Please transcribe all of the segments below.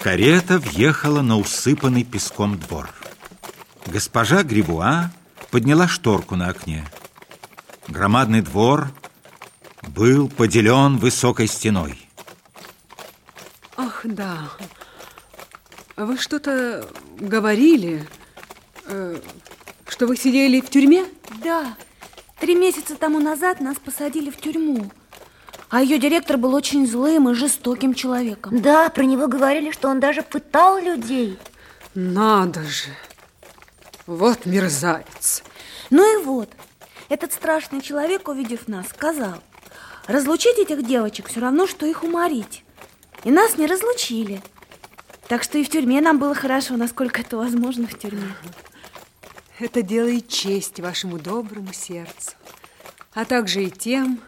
Карета въехала на усыпанный песком двор. Госпожа Грибуа подняла шторку на окне. Громадный двор был поделен высокой стеной. Ах, да. Вы что-то говорили, э, что вы сидели в тюрьме? Да. Три месяца тому назад нас посадили в тюрьму. А ее директор был очень злым и жестоким человеком. Да, про него говорили, что он даже пытал людей. Надо же. Вот мерзавец. Ну и вот, этот страшный человек, увидев нас, сказал, разлучить этих девочек все равно, что их уморить. И нас не разлучили. Так что и в тюрьме нам было хорошо, насколько это возможно в тюрьме. Это делает честь вашему доброму сердцу, а также и тем,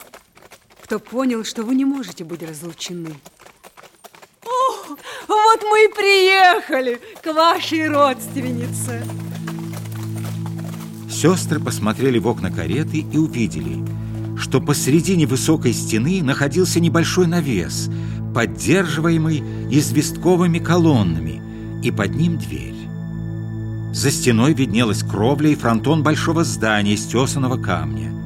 кто понял, что вы не можете быть разлучены. О, вот мы и приехали к вашей родственнице. Сестры посмотрели в окна кареты и увидели, что посредине высокой стены находился небольшой навес, поддерживаемый известковыми колоннами, и под ним дверь. За стеной виднелась кровля и фронтон большого здания из тесаного камня.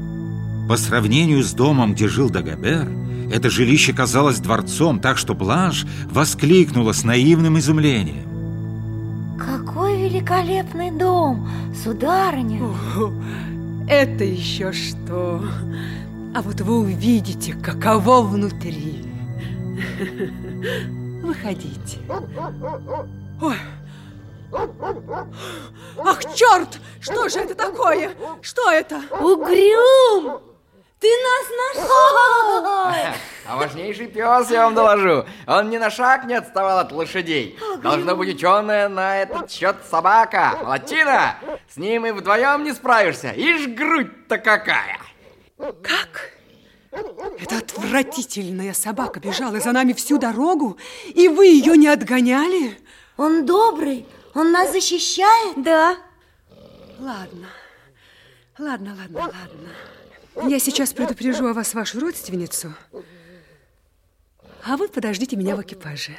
По сравнению с домом, где жил Дагобер, это жилище казалось дворцом, так что Бланш воскликнула с наивным изумлением. Какой великолепный дом, сударыня! О, это еще что? А вот вы увидите, каково внутри. Выходите. Ой. Ах, черт! Что же это такое? Что это? Угрюм! Ты нас нашел! А важнейший пес, я вам доложу. Он ни на шаг не отставал от лошадей. Должно быть ученая на этот счет собака. Молодчина! С ним и вдвоем не справишься. Ишь, грудь-то какая! Как? Эта отвратительная собака бежала за нами всю дорогу, и вы ее не отгоняли? Он добрый, он нас защищает? Да. Ладно, ладно, ладно, ладно. Я сейчас предупрежу о вас вашу родственницу, а вы подождите меня в экипаже.